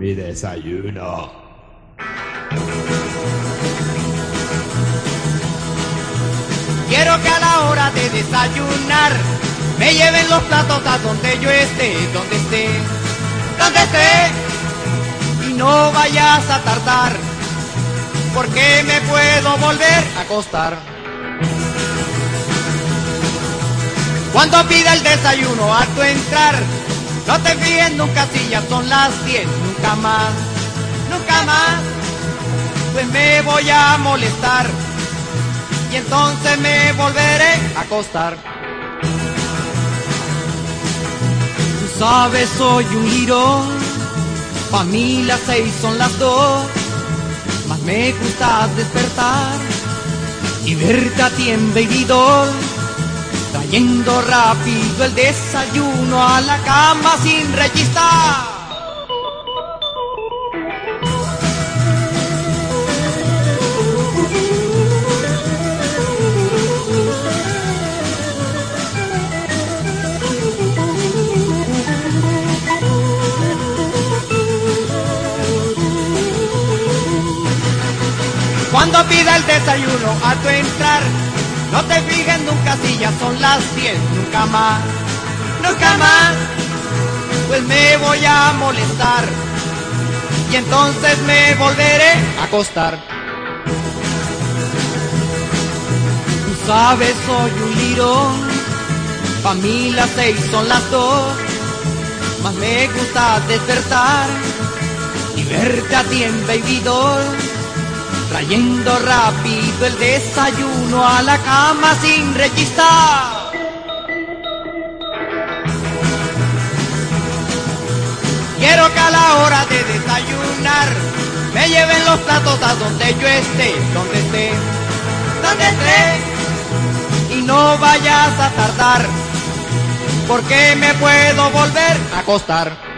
mi desayuno. Quiero que a la hora de desayunar me lleven los platos a donde yo esté, donde esté, donde esté. Y no vayas a tardar, porque me puedo volver a acostar. Cuando pida el desayuno a tu entrar, no te fíes nunca si ya son las 10, nunca más, nunca más, pues me voy a molestar y entonces me volveré a acostar. Tú sabes, soy un lirón, pa' mí las seis son las dos, más me gusta despertar y verte a ti en Baby trayendo rápido el desayuno a la cama sin rechistar. Cuando pida el desayuno a tu entrar, no te fijes nunca si ya son las 10, nunca más, nunca más, pues me voy a molestar y entonces me volveré a acostar. Tú sabes, soy un lirón, pa' mí las seis son las dos, más me gusta despertar y verte a ti en Baby trayendo rápido el desayuno a la cama sin rechistar. Quiero que a la hora de desayunar me lleven los platos a donde yo esté, donde esté, donde esté, y no vayas a tardar, porque me puedo volver a acostar.